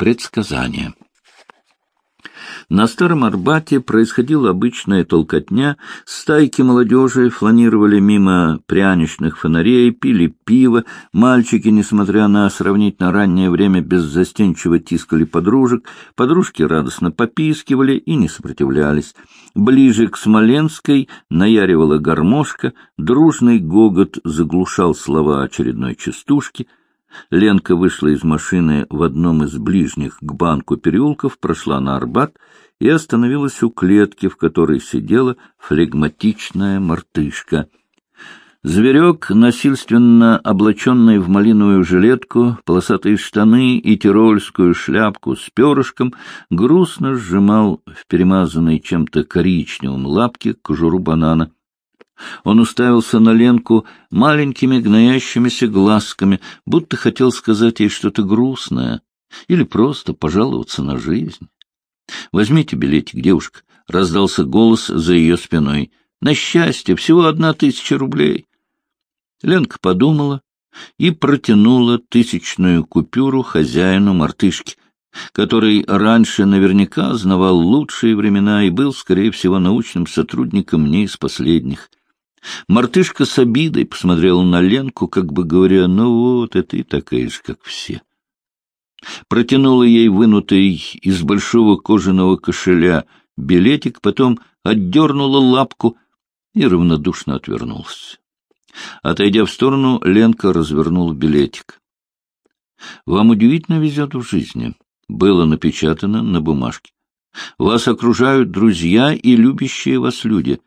Предсказание. На Старом Арбате происходила обычная толкотня, стайки молодежи фланировали мимо пряничных фонарей, пили пиво, мальчики, несмотря на сравнительно раннее время, беззастенчиво тискали подружек, подружки радостно попискивали и не сопротивлялись. Ближе к Смоленской наяривала гармошка, дружный гогот заглушал слова очередной частушки — Ленка вышла из машины в одном из ближних к банку переулков, прошла на Арбат и остановилась у клетки, в которой сидела флегматичная мартышка. Зверек, насильственно облаченный в малиновую жилетку, полосатые штаны и тирольскую шляпку с перышком, грустно сжимал в перемазанной чем-то коричневом лапке кожуру банана — он уставился на Ленку маленькими гноящимися глазками, будто хотел сказать ей что-то грустное или просто пожаловаться на жизнь. — Возьмите билетик, девушка, — раздался голос за ее спиной. — На счастье, всего одна тысяча рублей. Ленка подумала и протянула тысячную купюру хозяину мартышки, который раньше наверняка знавал лучшие времена и был, скорее всего, научным сотрудником не из последних. Мартышка с обидой посмотрела на Ленку, как бы говоря, ну вот, и такая же, как все. Протянула ей вынутый из большого кожаного кошеля билетик, потом отдернула лапку и равнодушно отвернулась. Отойдя в сторону, Ленка развернула билетик. «Вам удивительно везет в жизни», — было напечатано на бумажке. «Вас окружают друзья и любящие вас люди».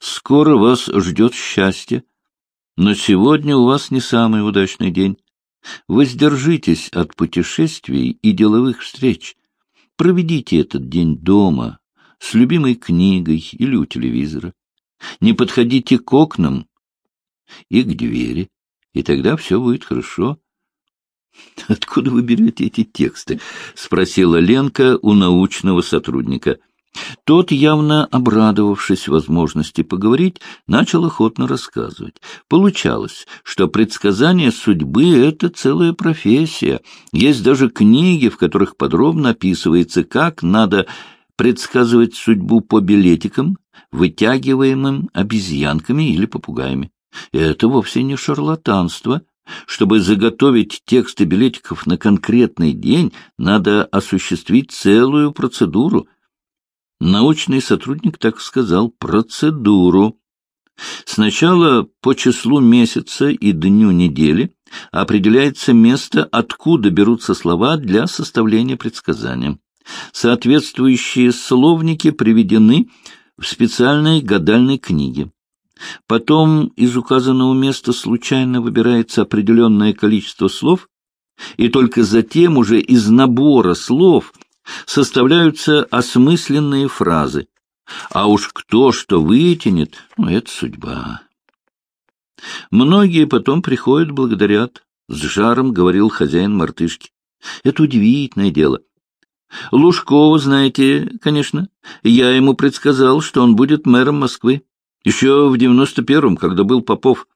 Скоро вас ждет счастье, но сегодня у вас не самый удачный день. Воздержитесь от путешествий и деловых встреч. Проведите этот день дома, с любимой книгой или у телевизора. Не подходите к окнам и к двери, и тогда все будет хорошо. — Откуда вы берете эти тексты? — спросила Ленка у научного сотрудника. — тот, явно обрадовавшись возможности поговорить, начал охотно рассказывать. Получалось, что предсказание судьбы — это целая профессия. Есть даже книги, в которых подробно описывается, как надо предсказывать судьбу по билетикам, вытягиваемым обезьянками или попугаями. Это вовсе не шарлатанство. Чтобы заготовить тексты билетиков на конкретный день, надо осуществить целую процедуру — Научный сотрудник так сказал процедуру. Сначала по числу месяца и дню недели определяется место, откуда берутся слова для составления предсказания. Соответствующие словники приведены в специальной гадальной книге. Потом из указанного места случайно выбирается определенное количество слов, и только затем уже из набора слов составляются осмысленные фразы. А уж кто что вытянет, ну, это судьба. Многие потом приходят, благодарят. С жаром говорил хозяин мартышки. Это удивительное дело. Лужкова, знаете, конечно. Я ему предсказал, что он будет мэром Москвы. Еще в девяносто первом, когда был Попов.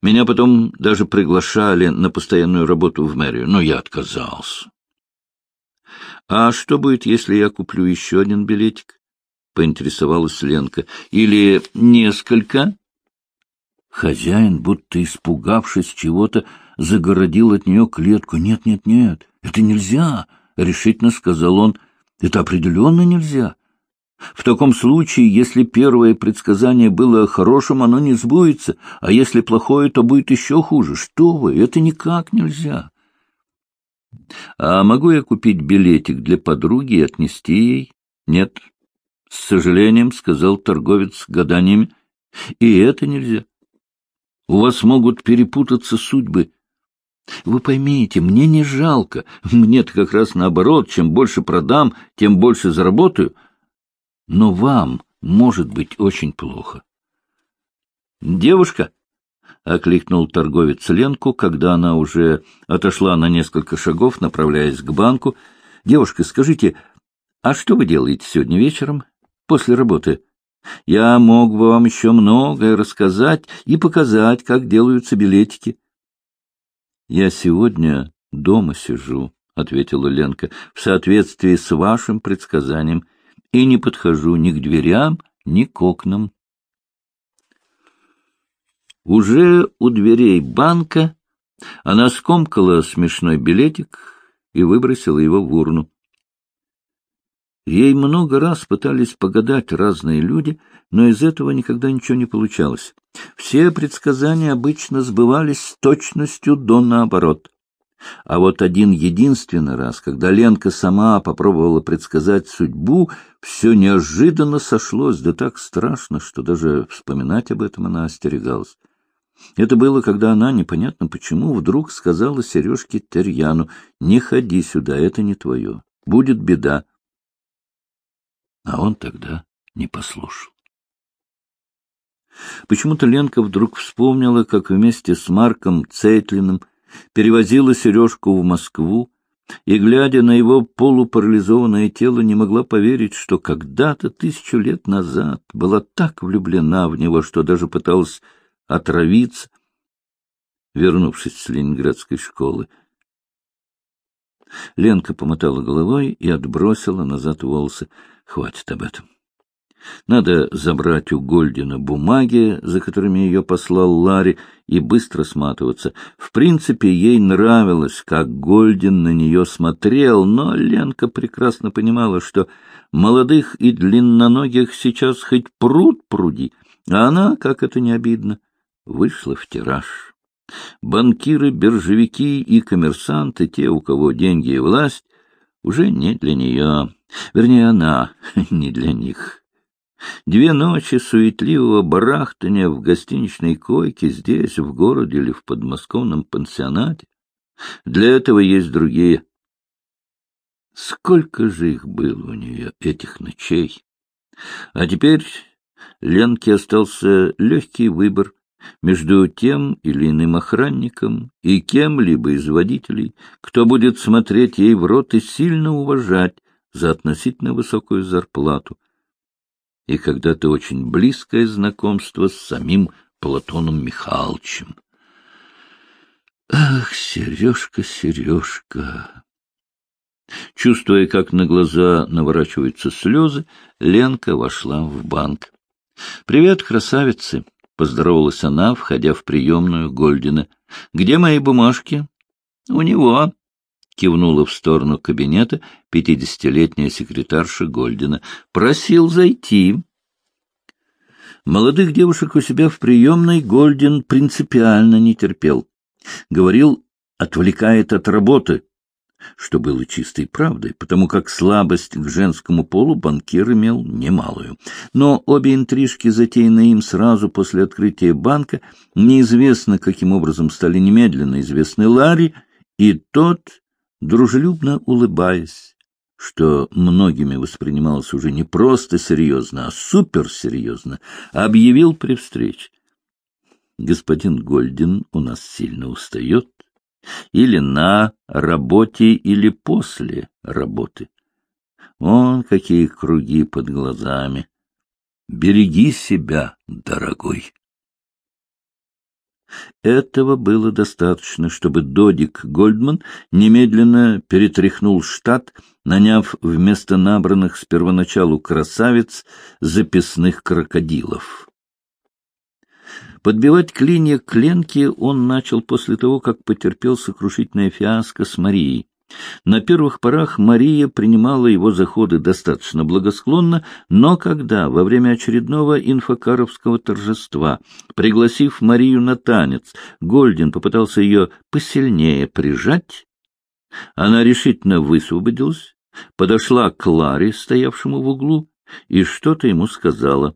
Меня потом даже приглашали на постоянную работу в мэрию, но я отказался. — А что будет, если я куплю еще один билетик? — поинтересовалась Ленка. — Или несколько? Хозяин, будто испугавшись чего-то, загородил от нее клетку. «Нет, нет, нет, это нельзя!» — решительно сказал он. «Это определенно нельзя. В таком случае, если первое предсказание было хорошим, оно не сбудется, а если плохое, то будет еще хуже. Что вы, это никак нельзя!» — А могу я купить билетик для подруги и отнести ей? — Нет. — С сожалением, — сказал торговец гаданиями. — И это нельзя. У вас могут перепутаться судьбы. Вы поймите, мне не жалко. Мне-то как раз наоборот. Чем больше продам, тем больше заработаю. Но вам может быть очень плохо. — Девушка, — окликнул торговец Ленку, когда она уже отошла на несколько шагов, направляясь к банку. — Девушка, скажите, а что вы делаете сегодня вечером, после работы? Я мог бы вам еще многое рассказать и показать, как делаются билетики. — Я сегодня дома сижу, ответила Ленка, — в соответствии с вашим предсказанием, и не подхожу ни к дверям, ни к окнам. Уже у дверей банка она скомкала смешной билетик и выбросила его в урну. Ей много раз пытались погадать разные люди, но из этого никогда ничего не получалось. Все предсказания обычно сбывались с точностью до наоборот. А вот один единственный раз, когда Ленка сама попробовала предсказать судьбу, все неожиданно сошлось, да так страшно, что даже вспоминать об этом она остерегалась. Это было, когда она, непонятно почему, вдруг сказала Сережке Терьяну, «Не ходи сюда, это не твое, будет беда». А он тогда не послушал. Почему-то Ленка вдруг вспомнила, как вместе с Марком Цейтлиным перевозила Сережку в Москву, и, глядя на его полупарализованное тело, не могла поверить, что когда-то, тысячу лет назад, была так влюблена в него, что даже пыталась отравиться, вернувшись с ленинградской школы. Ленка помотала головой и отбросила назад волосы. Хватит об этом. Надо забрать у Гольдина бумаги, за которыми ее послал Ларри, и быстро сматываться. В принципе, ей нравилось, как Гольдин на нее смотрел, но Ленка прекрасно понимала, что молодых и длинноногих сейчас хоть пруд пруди, а она, как это не обидно, вышла в тираж. Банкиры, биржевики и коммерсанты, те, у кого деньги и власть, уже не для нее. Вернее, она не для них. Две ночи суетливого барахтания в гостиничной койке здесь, в городе или в подмосковном пансионате. Для этого есть другие. Сколько же их было у нее, этих ночей! А теперь Ленке остался легкий выбор между тем или иным охранником и кем-либо из водителей, кто будет смотреть ей в рот и сильно уважать за относительно высокую зарплату, и когда-то очень близкое знакомство с самим Платоном Михайловичем. Ах, Сережка, Сережка! Чувствуя, как на глаза наворачиваются слезы, Ленка вошла в банк. — Привет, красавицы! — поздоровалась она, входя в приемную Гольдина. — Где мои бумажки? — У него, — кивнула в сторону кабинета пятидесятилетняя секретарша Гольдина. — Просил зайти. Молодых девушек у себя в приемной Гольдин принципиально не терпел. Говорил, отвлекает от работы, что было чистой правдой, потому как слабость к женскому полу банкир имел немалую. Но обе интрижки, затеянные им сразу после открытия банка, неизвестно каким образом стали немедленно известны Ларри, и тот, дружелюбно улыбаясь, что многими воспринималось уже не просто серьезно, а суперсерьезно, объявил при встрече. Господин Гольдин у нас сильно устает, или на работе, или после работы. Он какие круги под глазами. Береги себя, дорогой. Этого было достаточно, чтобы Додик Гольдман немедленно перетряхнул штат, наняв вместо набранных с первоначалу красавиц записных крокодилов. Подбивать клинья к Ленке он начал после того, как потерпел сокрушительное фиаско с Марией. На первых порах Мария принимала его заходы достаточно благосклонно, но когда во время очередного инфокаровского торжества, пригласив Марию на танец, Гольдин попытался ее посильнее прижать, она решительно высвободилась, подошла к Ларе, стоявшему в углу, и что-то ему сказала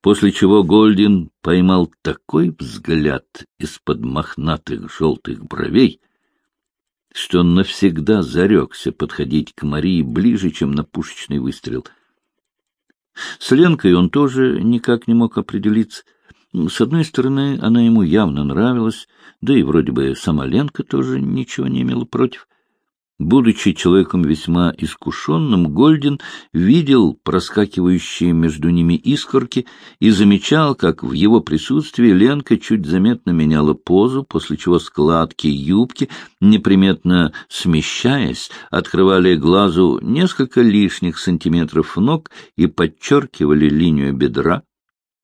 после чего Гольдин поймал такой взгляд из-под мохнатых желтых бровей, что он навсегда зарекся подходить к Марии ближе, чем на пушечный выстрел. С Ленкой он тоже никак не мог определиться. С одной стороны, она ему явно нравилась, да и вроде бы сама Ленка тоже ничего не имела против. Будучи человеком весьма искушенным, Гольдин видел проскакивающие между ними искорки и замечал, как в его присутствии Ленка чуть заметно меняла позу, после чего складки юбки, неприметно смещаясь, открывали глазу несколько лишних сантиметров ног и подчеркивали линию бедра.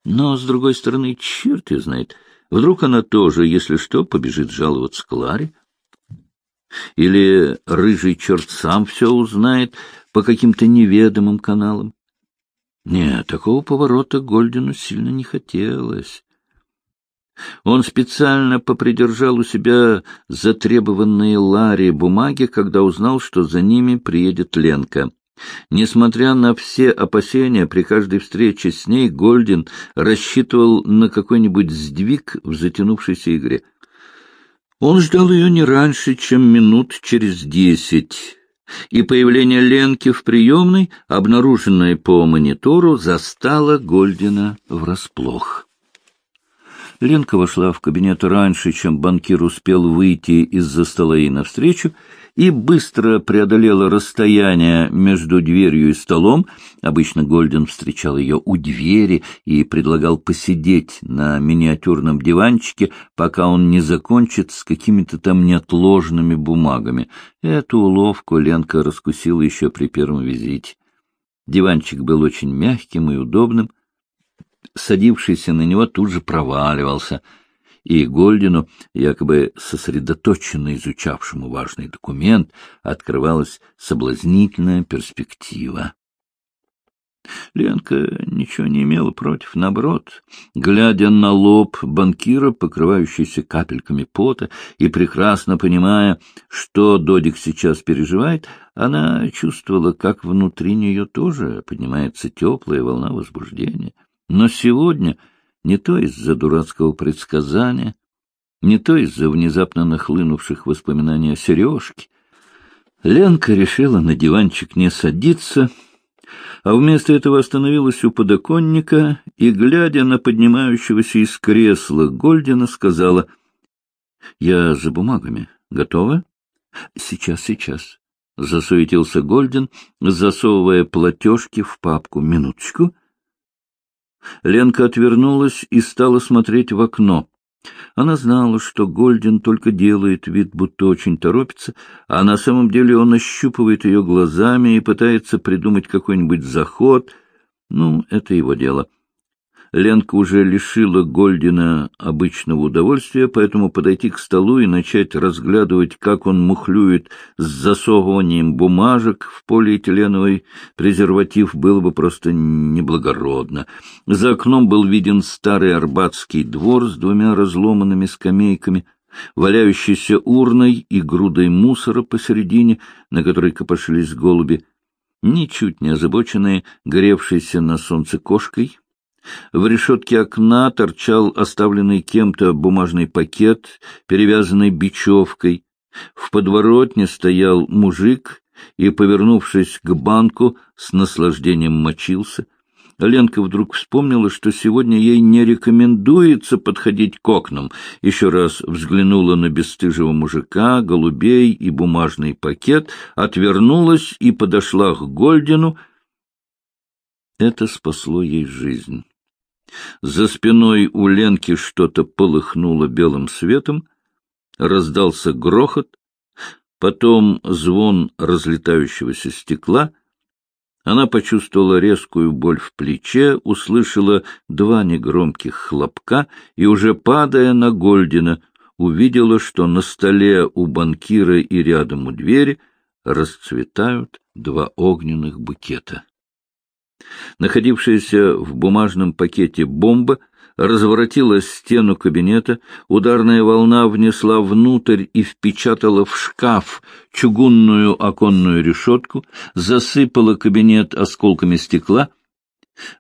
Но, с другой стороны, черт ее знает, вдруг она тоже, если что, побежит жаловаться Кларе. Или рыжий черт сам все узнает по каким-то неведомым каналам? Нет, такого поворота Гольдину сильно не хотелось. Он специально попридержал у себя затребованные Ларри бумаги, когда узнал, что за ними приедет Ленка. Несмотря на все опасения, при каждой встрече с ней Гольдин рассчитывал на какой-нибудь сдвиг в затянувшейся игре — он ждал ее не раньше, чем минут через десять, и появление Ленки в приемной, обнаруженное по монитору, застало Гольдина врасплох. Ленка вошла в кабинет раньше, чем банкир успел выйти из-за стола ей навстречу, и быстро преодолела расстояние между дверью и столом. Обычно Гольден встречал ее у двери и предлагал посидеть на миниатюрном диванчике, пока он не закончит с какими-то там неотложными бумагами. Эту уловку Ленка раскусила еще при первом визите. Диванчик был очень мягким и удобным. Садившийся на него тут же проваливался — и Гольдину, якобы сосредоточенно изучавшему важный документ, открывалась соблазнительная перспектива. Ленка ничего не имела против, наоборот. Глядя на лоб банкира, покрывающийся капельками пота, и прекрасно понимая, что Додик сейчас переживает, она чувствовала, как внутри нее тоже поднимается теплая волна возбуждения. Но сегодня не то из-за дурацкого предсказания, не то из-за внезапно нахлынувших воспоминаний о сережке. Ленка решила на диванчик не садиться, а вместо этого остановилась у подоконника и, глядя на поднимающегося из кресла Гольдина, сказала, — Я за бумагами. Готова? — Сейчас, сейчас. — засуетился Гольдин, засовывая платежки в папку. — Минуточку. — Ленка отвернулась и стала смотреть в окно. Она знала, что Гольдин только делает вид, будто очень торопится, а на самом деле он ощупывает ее глазами и пытается придумать какой-нибудь заход. Ну, это его дело. Ленка уже лишила Гольдина обычного удовольствия, поэтому подойти к столу и начать разглядывать, как он мухлюет с засовыванием бумажек в полиэтиленовый презерватив, было бы просто неблагородно. За окном был виден старый арбатский двор с двумя разломанными скамейками, валяющейся урной и грудой мусора посередине, на которой копошились голуби, ничуть не озабоченные, гревшейся на солнце кошкой — в решетке окна торчал оставленный кем-то бумажный пакет, перевязанный бечевкой. В подворотне стоял мужик и, повернувшись к банку, с наслаждением мочился. Ленка вдруг вспомнила, что сегодня ей не рекомендуется подходить к окнам. Еще раз взглянула на бесстыжего мужика, голубей и бумажный пакет, отвернулась и подошла к Гольдину. Это спасло ей жизнь. За спиной у Ленки что-то полыхнуло белым светом, раздался грохот, потом звон разлетающегося стекла. Она почувствовала резкую боль в плече, услышала два негромких хлопка и, уже падая на Гольдина, увидела, что на столе у банкира и рядом у двери расцветают два огненных букета. Находившаяся в бумажном пакете бомба разворотила стену кабинета, ударная волна внесла внутрь и впечатала в шкаф чугунную оконную решетку, засыпала кабинет осколками стекла.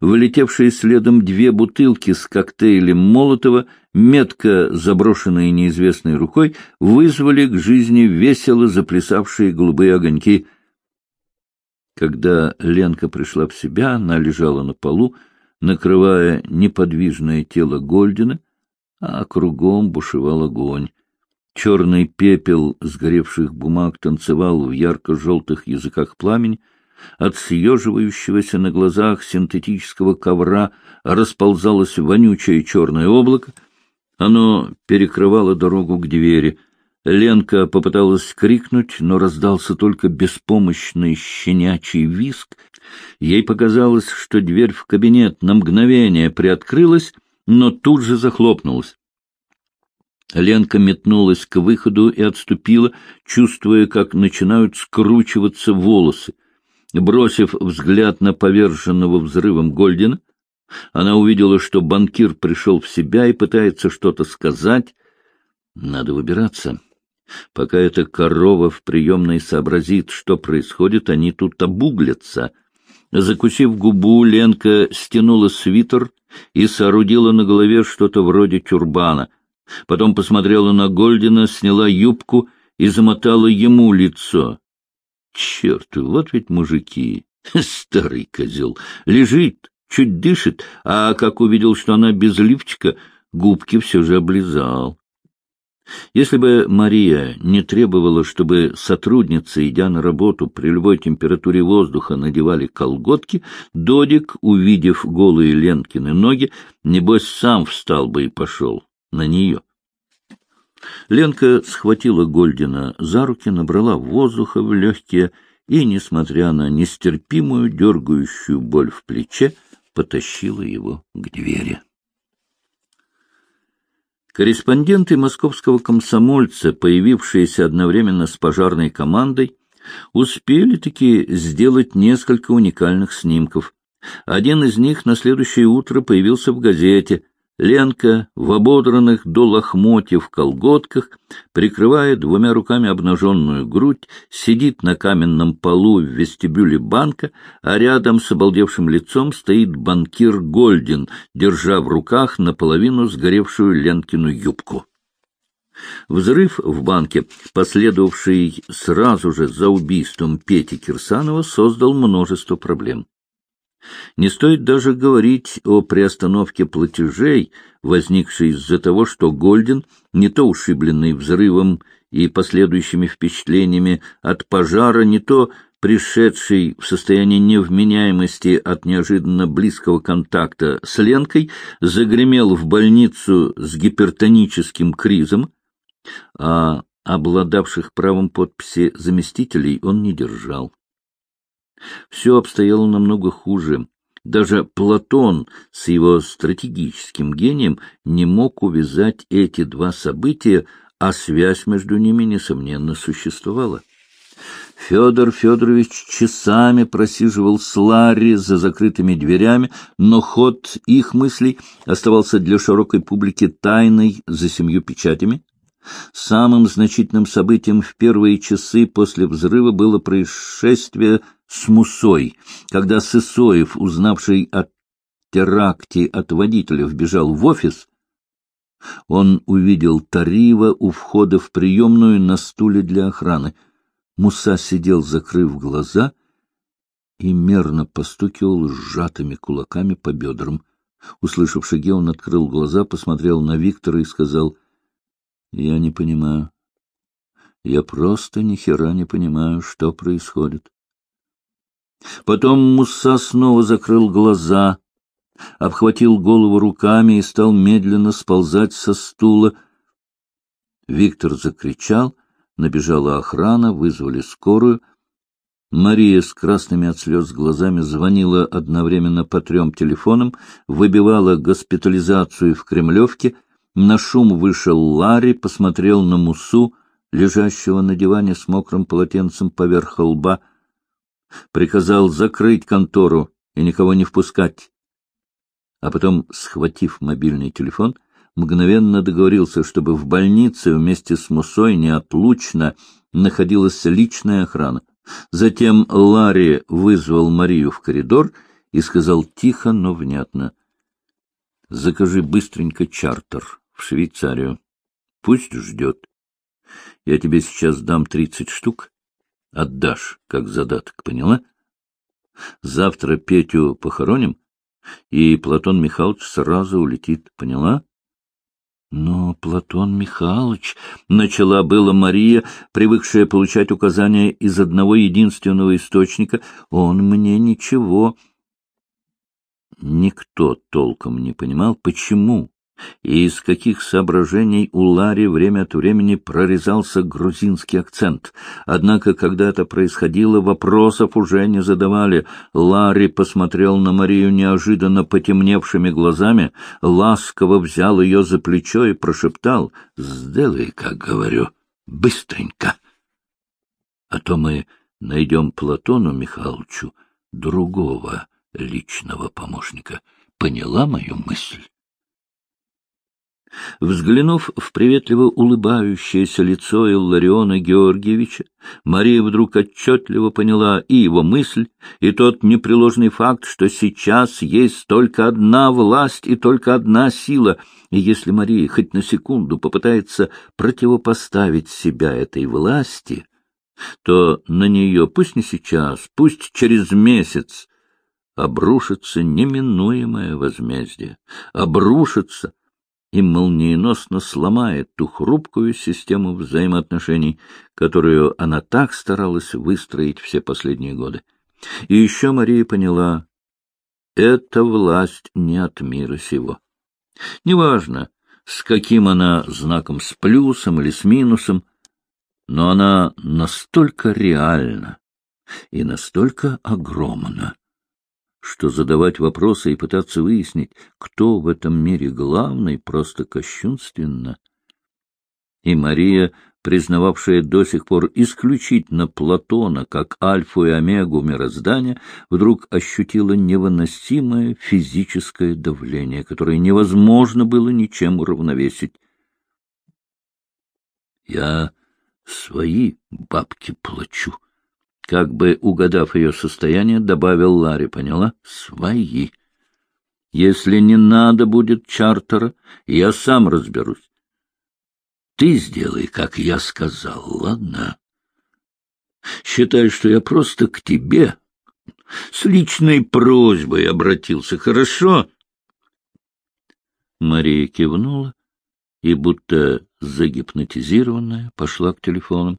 Вылетевшие следом две бутылки с коктейлем Молотова, метко заброшенные неизвестной рукой, вызвали к жизни весело заплясавшие голубые огоньки — когда Ленка пришла в себя, она лежала на полу, накрывая неподвижное тело Гольдина, а кругом бушевал огонь. Черный пепел сгоревших бумаг танцевал в ярко-желтых языках пламени. От съеживающегося на глазах синтетического ковра расползалось вонючее черное облако. Оно перекрывало дорогу к двери. Ленка попыталась крикнуть, но раздался только беспомощный щенячий виск. Ей показалось, что дверь в кабинет на мгновение приоткрылась, но тут же захлопнулась. Ленка метнулась к выходу и отступила, чувствуя, как начинают скручиваться волосы. Бросив взгляд на поверженного взрывом Гольдина, она увидела, что банкир пришел в себя и пытается что-то сказать. Надо выбираться. Пока эта корова в приемной сообразит, что происходит, они тут обуглятся. Закусив губу, Ленка стянула свитер и соорудила на голове что-то вроде тюрбана. Потом посмотрела на Гольдина, сняла юбку и замотала ему лицо. Черт, вот ведь мужики! Старый козел! Лежит, чуть дышит, а как увидел, что она без лифчика, губки все же облизал. Если бы Мария не требовала, чтобы сотрудницы, идя на работу при любой температуре воздуха, надевали колготки, Додик, увидев голые Ленкины ноги, небось сам встал бы и пошел на нее. Ленка схватила Гольдина за руки, набрала воздуха в легкие и, несмотря на нестерпимую дергающую боль в плече, потащила его к двери. Корреспонденты московского комсомольца, появившиеся одновременно с пожарной командой, успели-таки сделать несколько уникальных снимков. Один из них на следующее утро появился в газете — Ленка в ободранных до лохмотьев колготках, прикрывая двумя руками обнаженную грудь, сидит на каменном полу в вестибюле банка, а рядом с обалдевшим лицом стоит банкир Гольдин, держа в руках наполовину сгоревшую Ленкину юбку. Взрыв в банке, последовавший сразу же за убийством Пети Кирсанова, создал множество проблем. Не стоит даже говорить о приостановке платежей, возникшей из-за того, что Гольден, не то ушибленный взрывом и последующими впечатлениями от пожара, не то пришедший в состояние невменяемости от неожиданно близкого контакта с Ленкой, загремел в больницу с гипертоническим кризом, а обладавших правом подписи заместителей он не держал. Все обстояло намного хуже. Даже Платон с его стратегическим гением не мог увязать эти два события, а связь между ними, несомненно, существовала. Федор Федорович часами просиживал с Ларри за закрытыми дверями, но ход их мыслей оставался для широкой публики тайной за семью печатями. Самым значительным событием в первые часы после взрыва было происшествие с Мусой, когда Сысоев, узнавший о теракте от водителя, вбежал в офис, он увидел Тарива у входа в приемную на стуле для охраны. Муса сидел, закрыв глаза, и мерно постукивал сжатыми кулаками по бедрам. Услышав шаги, он открыл глаза, посмотрел на Виктора и сказал, — Я не понимаю. Я просто ни хера не понимаю, что происходит. Потом Муса снова закрыл глаза, обхватил голову руками и стал медленно сползать со стула. Виктор закричал, набежала охрана, вызвали скорую. Мария с красными от слез глазами звонила одновременно по трем телефонам, выбивала госпитализацию в Кремлевке. На шум вышел Ларри, посмотрел на Мусу, лежащего на диване с мокрым полотенцем поверх лба — приказал закрыть контору и никого не впускать. А потом, схватив мобильный телефон, мгновенно договорился, чтобы в больнице вместе с Мусой неотлучно находилась личная охрана. Затем Ларри вызвал Марию в коридор и сказал тихо, но внятно. — Закажи быстренько чартер в Швейцарию. Пусть ждет. Я тебе сейчас дам тридцать штук, Отдашь, как задаток, поняла? Завтра Петю похороним, и Платон Михайлович сразу улетит, поняла? Но Платон Михайлович, начала была Мария, привыкшая получать указания из одного единственного источника, он мне ничего. Никто толком не понимал, почему и из каких соображений у Ларри время от времени прорезался грузинский акцент. Однако, когда это происходило, вопросов уже не задавали. Ларри посмотрел на Марию неожиданно потемневшими глазами, ласково взял ее за плечо и прошептал «Сделай, как говорю, быстренько, а то мы найдем Платону Михайловичу другого личного помощника. Поняла мою мысль?» Взглянув в приветливо улыбающееся лицо Иллариона Георгиевича, Мария вдруг отчетливо поняла и его мысль, и тот непреложный факт, что сейчас есть только одна власть и только одна сила, и если Мария хоть на секунду попытается противопоставить себя этой власти, то на нее, пусть не сейчас, пусть через месяц, обрушится неминуемое возмездие, обрушится — и молниеносно сломает ту хрупкую систему взаимоотношений, которую она так старалась выстроить все последние годы. И еще Мария поняла, эта власть не от мира сего. Неважно, с каким она знаком, с плюсом или с минусом, но она настолько реальна и настолько огромна, что задавать вопросы и пытаться выяснить, кто в этом мире главный, просто кощунственно. И Мария, признававшая до сих пор исключительно Платона как альфу и омегу мироздания, вдруг ощутила невыносимое физическое давление, которое невозможно было ничем уравновесить. «Я свои бабки плачу», как бы угадав ее состояние, добавил Ларри, поняла? Свои. Если не надо будет чартера, я сам разберусь. Ты сделай, как я сказал, ладно? Считай, что я просто к тебе с личной просьбой обратился, хорошо? Мария кивнула и, будто загипнотизированная, пошла к телефону.